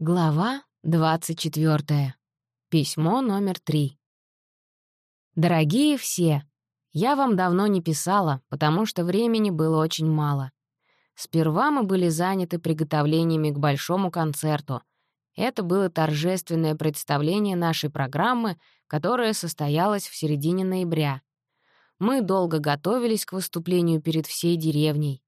Глава 24. Письмо номер 3. Дорогие все, я вам давно не писала, потому что времени было очень мало. Сперва мы были заняты приготовлениями к большому концерту. Это было торжественное представление нашей программы, которое состоялось в середине ноября. Мы долго готовились к выступлению перед всей деревней.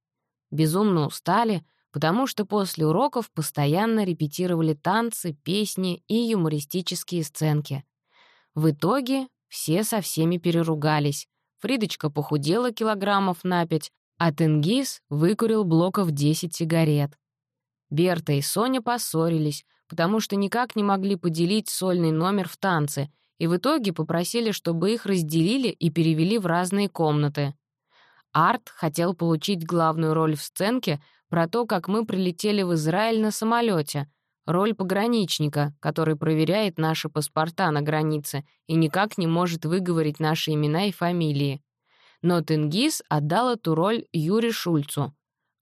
Безумно устали — потому что после уроков постоянно репетировали танцы, песни и юмористические сценки. В итоге все со всеми переругались. Фридочка похудела килограммов на пять, а Тенгиз выкурил блоков 10 сигарет. Берта и Соня поссорились, потому что никак не могли поделить сольный номер в танце, и в итоге попросили, чтобы их разделили и перевели в разные комнаты. Арт хотел получить главную роль в сценке, про то, как мы прилетели в Израиль на самолете, роль пограничника, который проверяет наши паспорта на границе и никак не может выговорить наши имена и фамилии. Но Тенгиз отдал эту роль Юре Шульцу.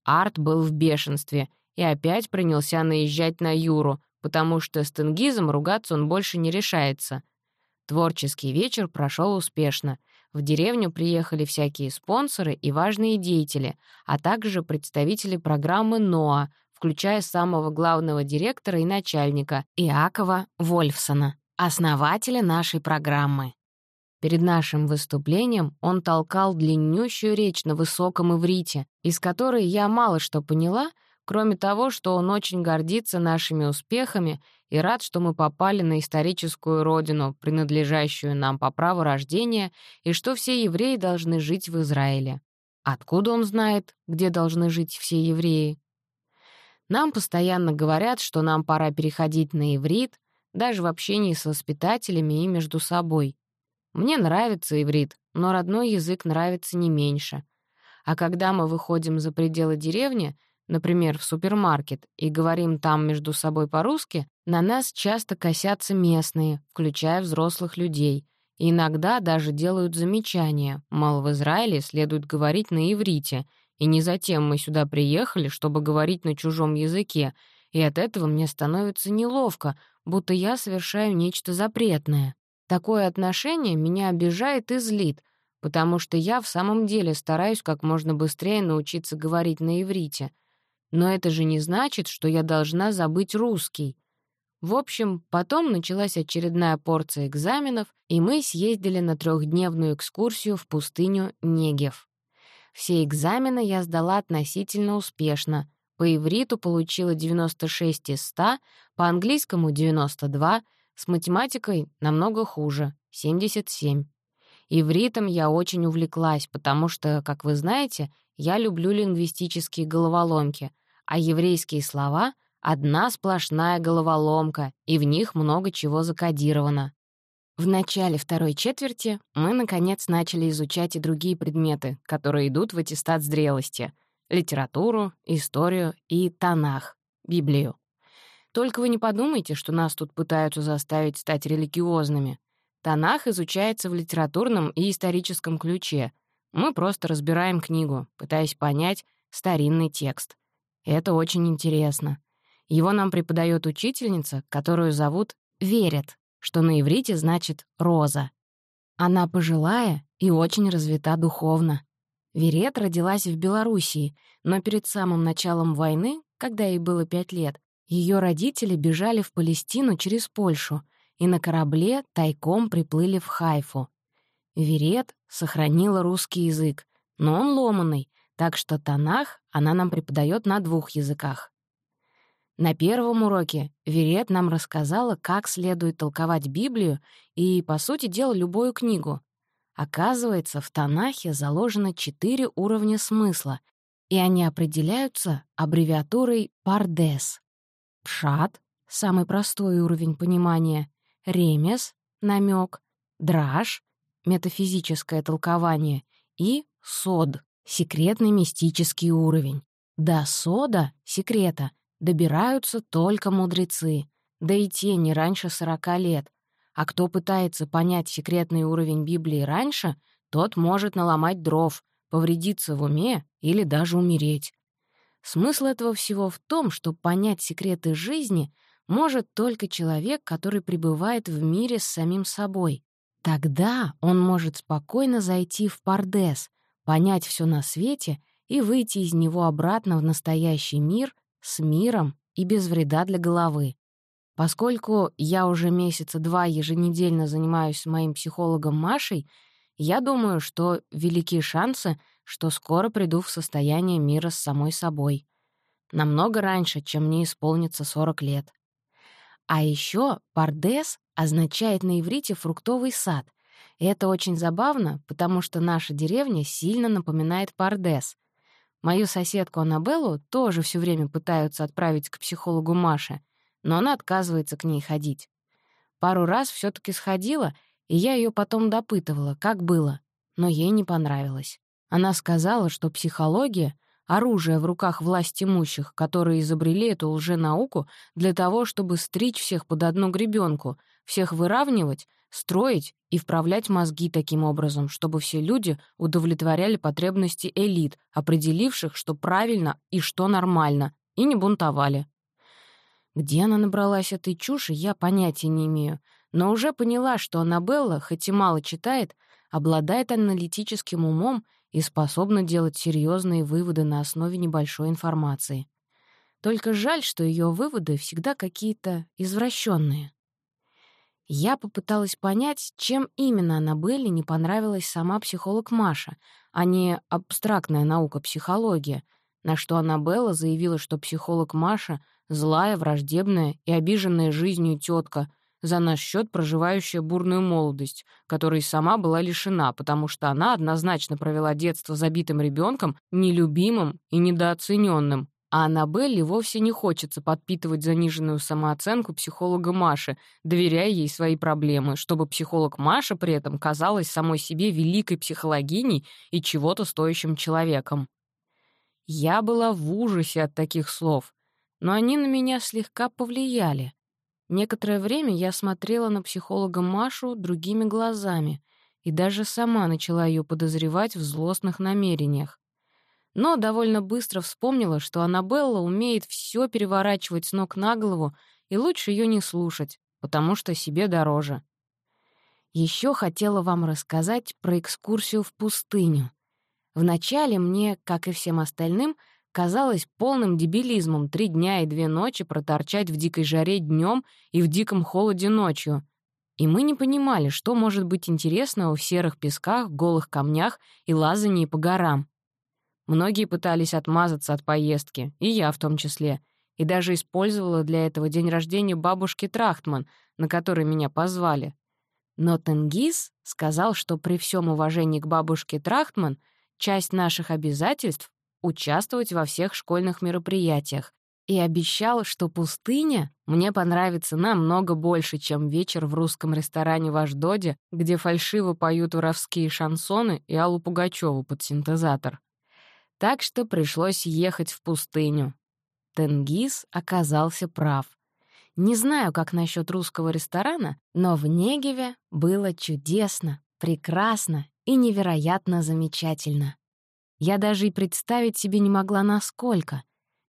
Арт был в бешенстве и опять принялся наезжать на Юру, потому что с Тенгизом ругаться он больше не решается. Творческий вечер прошел успешно, в деревню приехали всякие спонсоры и важные деятели, а также представители программы НОА, включая самого главного директора и начальника Иакова Вольфсона, основателя нашей программы. Перед нашим выступлением он толкал длиннющую речь на высоком иврите, из которой я мало что поняла, кроме того, что он очень гордится нашими успехами и рад, что мы попали на историческую родину, принадлежащую нам по праву рождения, и что все евреи должны жить в Израиле. Откуда он знает, где должны жить все евреи? Нам постоянно говорят, что нам пора переходить на иврит, даже в общении с воспитателями и между собой. Мне нравится иврит, но родной язык нравится не меньше. А когда мы выходим за пределы деревни — например, в супермаркет, и говорим там между собой по-русски, на нас часто косятся местные, включая взрослых людей, и иногда даже делают замечания, мол, в Израиле следует говорить на иврите, и не затем мы сюда приехали, чтобы говорить на чужом языке, и от этого мне становится неловко, будто я совершаю нечто запретное. Такое отношение меня обижает и злит, потому что я в самом деле стараюсь как можно быстрее научиться говорить на иврите — но это же не значит, что я должна забыть русский. В общем, потом началась очередная порция экзаменов, и мы съездили на трехдневную экскурсию в пустыню Негев. Все экзамены я сдала относительно успешно. По ивриту получила 96 из 100, по английскому — 92, с математикой намного хуже — 77. Ивритом я очень увлеклась, потому что, как вы знаете, я люблю лингвистические головоломки, а еврейские слова — одна сплошная головоломка, и в них много чего закодировано. В начале второй четверти мы, наконец, начали изучать и другие предметы, которые идут в аттестат зрелости — литературу, историю и Танах, Библию. Только вы не подумайте, что нас тут пытаются заставить стать религиозными. Танах изучается в литературном и историческом ключе. Мы просто разбираем книгу, пытаясь понять старинный текст. Это очень интересно. Его нам преподает учительница, которую зовут Верит, что на иврите значит «роза». Она пожилая и очень развита духовно. Верет родилась в Белоруссии, но перед самым началом войны, когда ей было пять лет, ее родители бежали в Палестину через Польшу и на корабле тайком приплыли в Хайфу. Верет сохранила русский язык, но он ломанный, так что Танах она нам преподает на двух языках. На первом уроке Верет нам рассказала, как следует толковать Библию и, по сути дела, любую книгу. Оказывается, в Танахе заложено четыре уровня смысла, и они определяются аббревиатурой «пардес». Пшат — самый простой уровень понимания, ремес — намек, драж — метафизическое толкование и сод секретный мистический уровень. До сода, секрета, добираются только мудрецы, да и те не раньше сорока лет. А кто пытается понять секретный уровень Библии раньше, тот может наломать дров, повредиться в уме или даже умереть. Смысл этого всего в том, что понять секреты жизни может только человек, который пребывает в мире с самим собой. Тогда он может спокойно зайти в Пардес, понять все на свете и выйти из него обратно в настоящий мир с миром и без вреда для головы. Поскольку я уже месяца два еженедельно занимаюсь с моим психологом Машей, я думаю, что велики шансы, что скоро приду в состояние мира с самой собой. Намного раньше, чем мне исполнится 40 лет. А еще «пардес» означает на иврите «фруктовый сад». И это очень забавно, потому что наша деревня сильно напоминает «пардес». Мою соседку Аннабеллу тоже все время пытаются отправить к психологу Маше, но она отказывается к ней ходить. Пару раз все таки сходила, и я ее потом допытывала, как было, но ей не понравилось. Она сказала, что психология — оружие в руках власть имущих, которые изобрели эту лженауку для того, чтобы стричь всех под одну гребенку, всех выравнивать, строить и вправлять мозги таким образом, чтобы все люди удовлетворяли потребности элит, определивших, что правильно и что нормально, и не бунтовали. Где она набралась этой чуши, я понятия не имею, но уже поняла, что Аннабелла, хоть и мало читает, обладает аналитическим умом и способна делать серьезные выводы на основе небольшой информации. Только жаль, что ее выводы всегда какие-то извращенные. Я попыталась понять, чем именно Аннабелле не понравилась сама психолог Маша, а не абстрактная наука психология, на что Аннабелла заявила, что психолог Маша — злая, враждебная и обиженная жизнью тетка, за наш счет проживающая бурную молодость, которой сама была лишена, потому что она однозначно провела детство забитым ребенком, нелюбимым и недооцененным, а Аннабелле вовсе не хочется подпитывать заниженную самооценку психолога Маши, доверяя ей свои проблемы, чтобы психолог Маша при этом казалась самой себе великой психологиней и чего-то стоящим человеком. Я была в ужасе от таких слов, но они на меня слегка повлияли. Некоторое время я смотрела на психолога Машу другими глазами и даже сама начала ее подозревать в злостных намерениях но довольно быстро вспомнила, что Аннабелла умеет все переворачивать с ног на голову, и лучше ее не слушать, потому что себе дороже. Еще хотела вам рассказать про экскурсию в пустыню. Вначале мне, как и всем остальным, казалось полным дебилизмом три дня и две ночи проторчать в дикой жаре днем и в диком холоде ночью. И мы не понимали, что может быть интересного в серых песках, голых камнях и лазании по горам. Многие пытались отмазаться от поездки, и я в том числе, и даже использовала для этого день рождения бабушки Трахтман, на который меня позвали. Но Тенгиз сказал, что при всем уважении к бабушке Трахтман часть наших обязательств — участвовать во всех школьных мероприятиях, и обещал, что пустыня мне понравится намного больше, чем вечер в русском ресторане в Аждоде, где фальшиво поют воровские шансоны и Аллу Пугачёву под синтезатор так что пришлось ехать в пустыню. Тенгиз оказался прав. Не знаю, как насчет русского ресторана, но в Негеве было чудесно, прекрасно и невероятно замечательно. Я даже и представить себе не могла, насколько.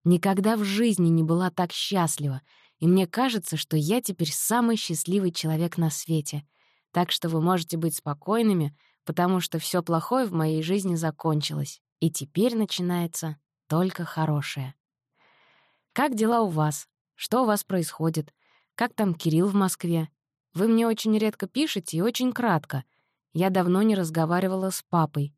Никогда в жизни не была так счастлива, и мне кажется, что я теперь самый счастливый человек на свете. Так что вы можете быть спокойными, потому что все плохое в моей жизни закончилось. И теперь начинается только хорошее. Как дела у вас? Что у вас происходит? Как там Кирилл в Москве? Вы мне очень редко пишете и очень кратко. Я давно не разговаривала с папой.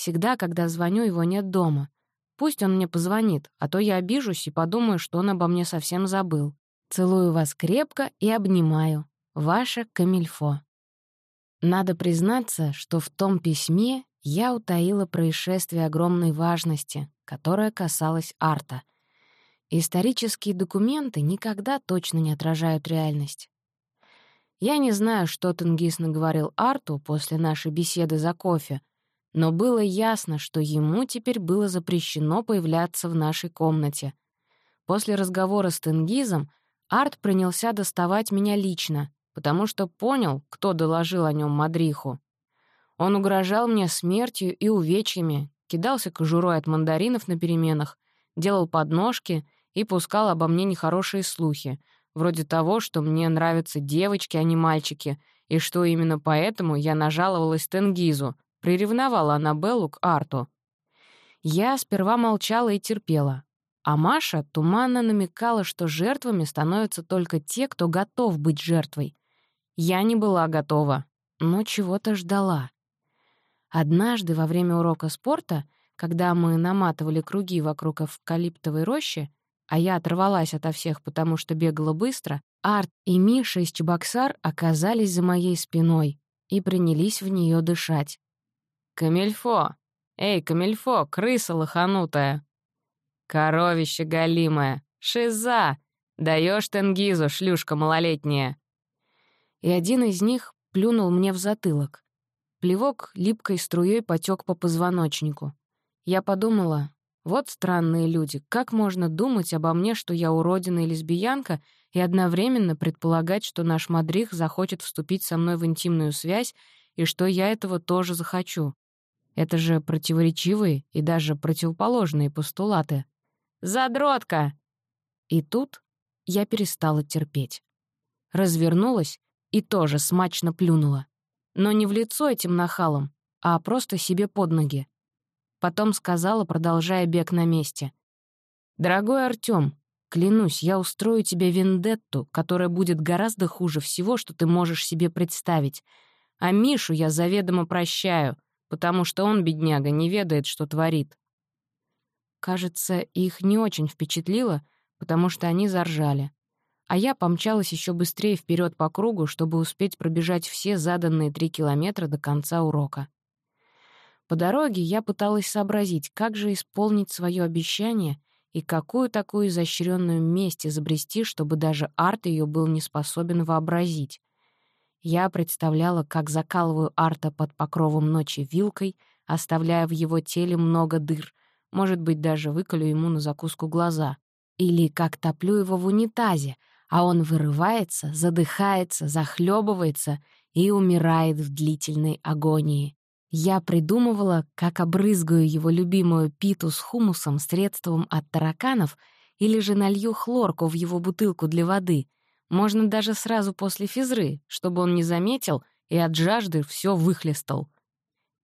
Всегда, когда звоню, его нет дома. Пусть он мне позвонит, а то я обижусь и подумаю, что он обо мне совсем забыл. Целую вас крепко и обнимаю. Ваша Камильфо. Надо признаться, что в том письме я утаила происшествие огромной важности, которое касалось арта. Исторические документы никогда точно не отражают реальность. Я не знаю, что Тенгиз наговорил Арту после нашей беседы за кофе, но было ясно, что ему теперь было запрещено появляться в нашей комнате. После разговора с Тенгизом Арт принялся доставать меня лично, потому что понял, кто доложил о нем Мадриху. Он угрожал мне смертью и увечьями, кидался кожурой от мандаринов на переменах, делал подножки и пускал обо мне нехорошие слухи, вроде того, что мне нравятся девочки, а не мальчики, и что именно поэтому я нажаловалась Тенгизу, приревновала Аннабеллу к Арту. Я сперва молчала и терпела, а Маша туманно намекала, что жертвами становятся только те, кто готов быть жертвой. Я не была готова, но чего-то ждала. Однажды во время урока спорта, когда мы наматывали круги вокруг эвкалиптовой рощи, а я оторвалась ото всех, потому что бегала быстро, Арт и Миша из Чебоксар оказались за моей спиной и принялись в нее дышать. «Камельфо! Эй, Камельфо, крыса лоханутая!» «Коровище голимое! Шиза! Даешь Тенгизу, шлюшка малолетняя!» И один из них плюнул мне в затылок. Плевок липкой струей потек по позвоночнику. Я подумала, вот странные люди, как можно думать обо мне, что я уродина и лесбиянка, и одновременно предполагать, что наш мадрих захочет вступить со мной в интимную связь и что я этого тоже захочу. Это же противоречивые и даже противоположные постулаты. «Задротка!» И тут я перестала терпеть. Развернулась и тоже смачно плюнула но не в лицо этим нахалам, а просто себе под ноги. Потом сказала, продолжая бег на месте. «Дорогой Артём, клянусь, я устрою тебе вендетту, которая будет гораздо хуже всего, что ты можешь себе представить. А Мишу я заведомо прощаю, потому что он, бедняга, не ведает, что творит». Кажется, их не очень впечатлило, потому что они заржали а я помчалась еще быстрее вперед по кругу, чтобы успеть пробежать все заданные три километра до конца урока. По дороге я пыталась сообразить, как же исполнить свое обещание и какую такую изощренную месть изобрести, чтобы даже Арт ее был не способен вообразить. Я представляла, как закалываю Арта под покровом ночи вилкой, оставляя в его теле много дыр, может быть, даже выколю ему на закуску глаза. Или как топлю его в унитазе, а он вырывается, задыхается, захлебывается и умирает в длительной агонии. Я придумывала, как обрызгаю его любимую питу с хумусом средством от тараканов или же налью хлорку в его бутылку для воды. Можно даже сразу после физры, чтобы он не заметил и от жажды все выхлестал.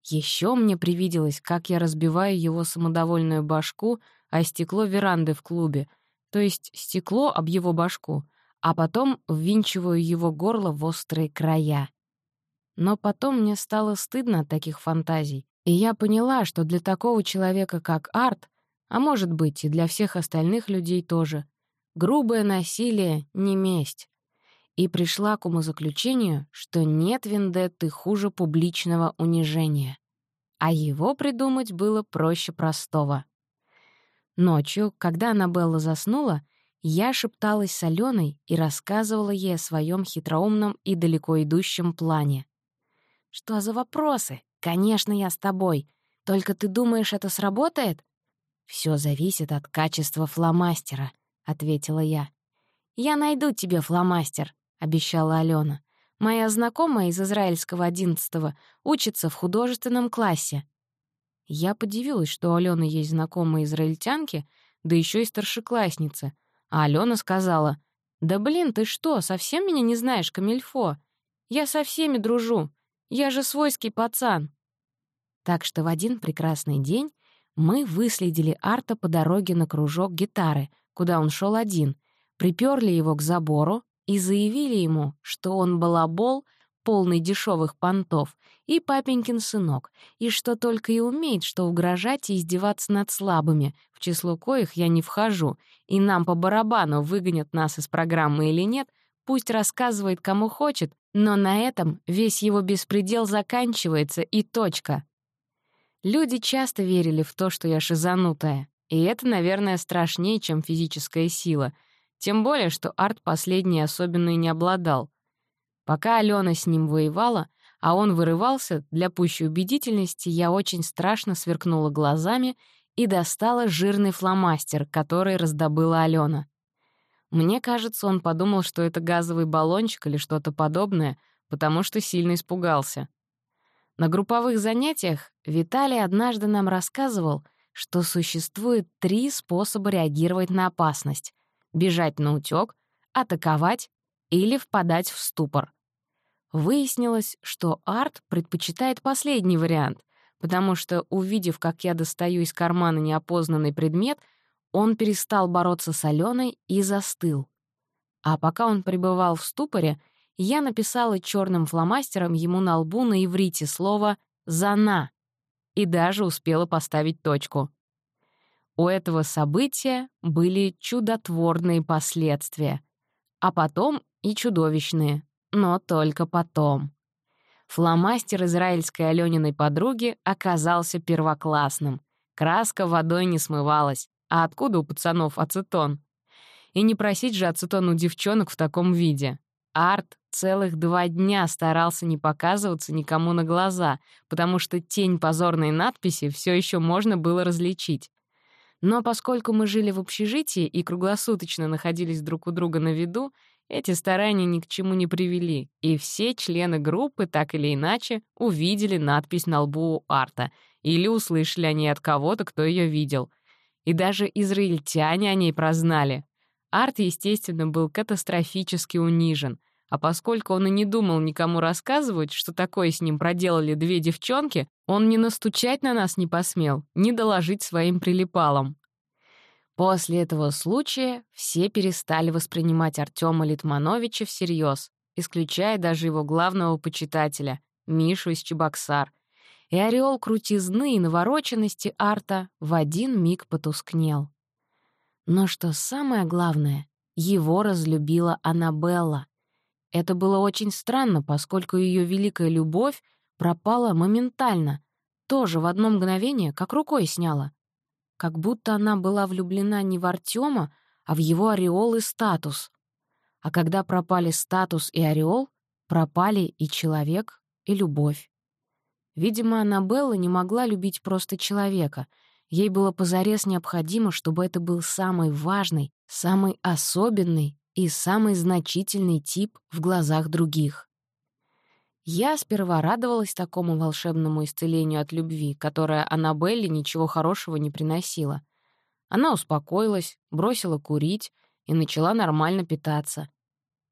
Еще мне привиделось, как я разбиваю его самодовольную башку о стекло веранды в клубе, то есть стекло об его башку — а потом ввинчиваю его горло в острые края. Но потом мне стало стыдно от таких фантазий, и я поняла, что для такого человека, как Арт, а может быть и для всех остальных людей тоже, грубое насилие — не месть. И пришла к умозаключению, что нет вендетты хуже публичного унижения. А его придумать было проще простого. Ночью, когда Аннабелла заснула, я шепталась с Аленой и рассказывала ей о своем хитроумном и далеко идущем плане. «Что за вопросы? Конечно, я с тобой. Только ты думаешь, это сработает?» Все зависит от качества фломастера», — ответила я. «Я найду тебе фломастер», — обещала Алена. «Моя знакомая из израильского одиннадцатого учится в художественном классе». Я подивилась, что у Алены есть знакомые израильтянки, да еще и старшеклассницы — а Алена сказала, «Да блин, ты что, совсем меня не знаешь, Камильфо? Я со всеми дружу. Я же свойский пацан». Так что в один прекрасный день мы выследили Арта по дороге на кружок гитары, куда он шел один, приперли его к забору и заявили ему, что он балабол — полный дешевых понтов, и папенькин сынок, и что только и умеет, что угрожать и издеваться над слабыми, в число коих я не вхожу, и нам по барабану выгонят нас из программы или нет, пусть рассказывает кому хочет, но на этом весь его беспредел заканчивается и точка. Люди часто верили в то, что я шизанутая, и это, наверное, страшнее, чем физическая сила, тем более, что арт последний особенно и не обладал — Пока Алена с ним воевала, а он вырывался, для пущей убедительности я очень страшно сверкнула глазами и достала жирный фломастер, который раздобыла Алена. Мне кажется, он подумал, что это газовый баллончик или что-то подобное, потому что сильно испугался. На групповых занятиях Виталий однажды нам рассказывал, что существует три способа реагировать на опасность — бежать на утёк, атаковать или впадать в ступор. Выяснилось, что Арт предпочитает последний вариант, потому что, увидев, как я достаю из кармана неопознанный предмет, он перестал бороться с Аленой и застыл. А пока он пребывал в ступоре, я написала черным фломастером ему на лбу на иврите слово «зана» и даже успела поставить точку. У этого события были чудотворные последствия, а потом и чудовищные, но только потом. Фломастер израильской Алёниной подруги оказался первоклассным. Краска водой не смывалась. А откуда у пацанов ацетон? И не просить же ацетон у девчонок в таком виде. Арт целых два дня старался не показываться никому на глаза, потому что тень позорной надписи все еще можно было различить. Но поскольку мы жили в общежитии и круглосуточно находились друг у друга на виду, эти старания ни к чему не привели, и все члены группы так или иначе увидели надпись на лбу Арта или услышали о ней от кого-то, кто ее видел. И даже израильтяне о ней прознали. Арт, естественно, был катастрофически унижен, а поскольку он и не думал никому рассказывать, что такое с ним проделали две девчонки, он ни настучать на нас не посмел, ни доложить своим прилипалам. После этого случая все перестали воспринимать Артема Литмановича всерьез, исключая даже его главного почитателя, Мишу из Чебоксар. И ореол крутизны и навороченности Арта в один миг потускнел. Но что самое главное, его разлюбила Аннабелла. Это было очень странно, поскольку ее великая любовь пропала моментально, тоже в одно мгновение, как рукой сняла как будто она была влюблена не в Артема, а в его ореол и статус. А когда пропали статус и ореол, пропали и человек, и любовь. Видимо, Аннабелла не могла любить просто человека. Ей было позарез необходимо, чтобы это был самый важный, самый особенный и самый значительный тип в глазах других. Я сперва радовалась такому волшебному исцелению от любви, которое Аннабелле ничего хорошего не приносило. Она успокоилась, бросила курить и начала нормально питаться.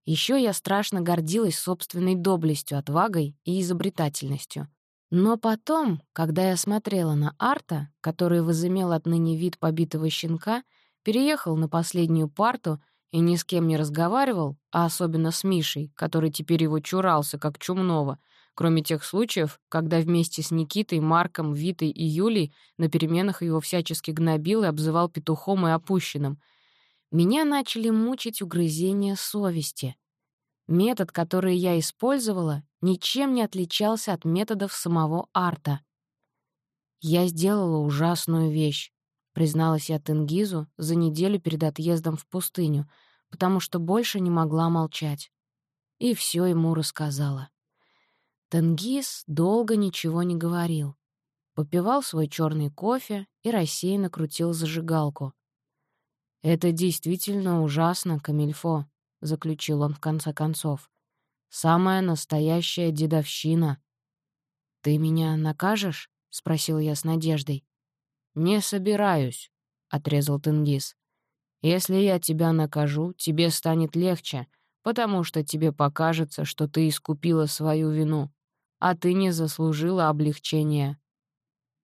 Еще я страшно гордилась собственной доблестью, отвагой и изобретательностью. Но потом, когда я смотрела на Арта, который возымел отныне вид побитого щенка, переехал на последнюю парту — и ни с кем не разговаривал, а особенно с Мишей, который теперь его чурался, как чумного, кроме тех случаев, когда вместе с Никитой, Марком, Витой и Юлей на переменах его всячески гнобил и обзывал петухом и опущенным. Меня начали мучить угрызения совести. Метод, который я использовала, ничем не отличался от методов самого арта. Я сделала ужасную вещь призналась я Тенгизу за неделю перед отъездом в пустыню, потому что больше не могла молчать. И все ему рассказала. Тенгиз долго ничего не говорил. Попивал свой черный кофе и рассеянно крутил зажигалку. «Это действительно ужасно, Камильфо», — заключил он в конце концов. «Самая настоящая дедовщина». «Ты меня накажешь?» — спросил я с надеждой. «Не собираюсь», — отрезал Тенгиз. «Если я тебя накажу, тебе станет легче, потому что тебе покажется, что ты искупила свою вину, а ты не заслужила облегчения».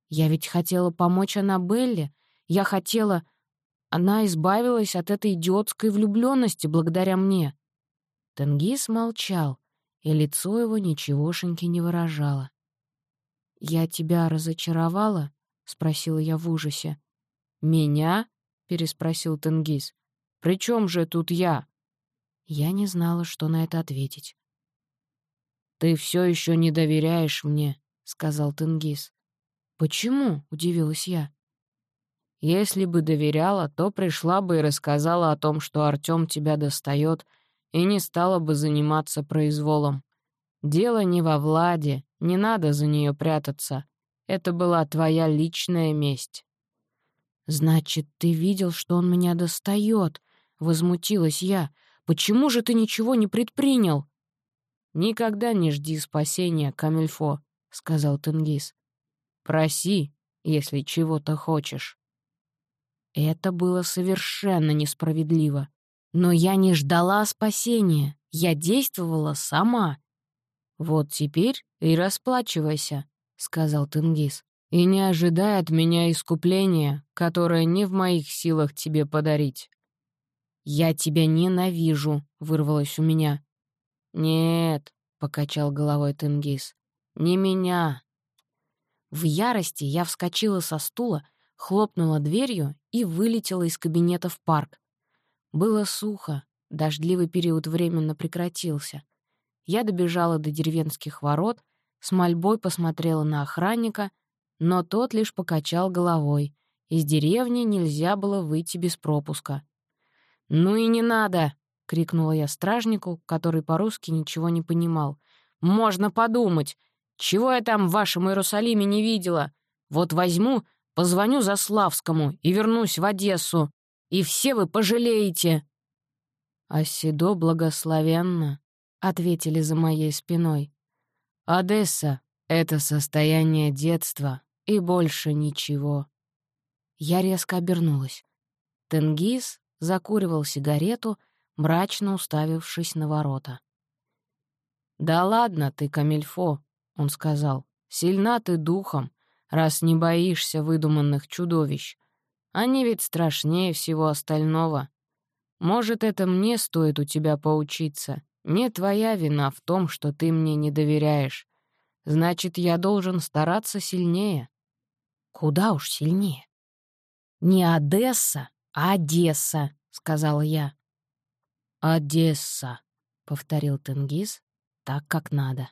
«Я ведь хотела помочь Аннабелле. Я хотела... Она избавилась от этой идиотской влюбленности благодаря мне». Тенгиз молчал, и лицо его ничегошеньки не выражало. «Я тебя разочаровала?» — спросила я в ужасе. «Меня?» — переспросил Тенгиз. «При чем же тут я?» Я не знала, что на это ответить. «Ты все еще не доверяешь мне», — сказал Тенгиз. «Почему?» — удивилась я. «Если бы доверяла, то пришла бы и рассказала о том, что Артём тебя достает, и не стала бы заниматься произволом. Дело не во Владе, не надо за нее прятаться. Это была твоя личная месть». «Значит, ты видел, что он меня достает?» — возмутилась я. «Почему же ты ничего не предпринял?» «Никогда не жди спасения, Камильфо», — сказал Тенгиз. «Проси, если чего-то хочешь». Это было совершенно несправедливо. Но я не ждала спасения, я действовала сама. «Вот теперь и расплачивайся», — сказал Тенгиз. «И не ожидай от меня искупления, которое не в моих силах тебе подарить». «Я тебя ненавижу», — вырвалось у меня. «Нет», — покачал головой Тенгиз, — «не меня». В ярости я вскочила со стула, хлопнула дверью и вылетела из кабинета в парк. Было сухо, дождливый период временно прекратился. Я добежала до деревенских ворот, с мольбой посмотрела на охранника, но тот лишь покачал головой. Из деревни нельзя было выйти без пропуска. «Ну и не надо!» — крикнула я стражнику, который по-русски ничего не понимал. «Можно подумать! Чего я там в вашем Иерусалиме не видела? Вот возьму, позвоню Заславскому и вернусь в Одессу, и все вы пожалеете!» «А Седо благословенно», — ответили за моей спиной. «Одесса — это состояние детства и больше ничего». Я резко обернулась. Тенгиз закуривал сигарету, мрачно уставившись на ворота. «Да ладно ты, Камильфо», — он сказал, — «сильна ты духом, раз не боишься выдуманных чудовищ. Они ведь страшнее всего остального. Может, это мне стоит у тебя поучиться. Не твоя вина в том, что ты мне не доверяешь. Значит, я должен стараться сильнее». «Куда уж сильнее?» «Не Одесса, а «Одесса», — сказала я. «Одесса», — повторил Тенгиз, так как надо.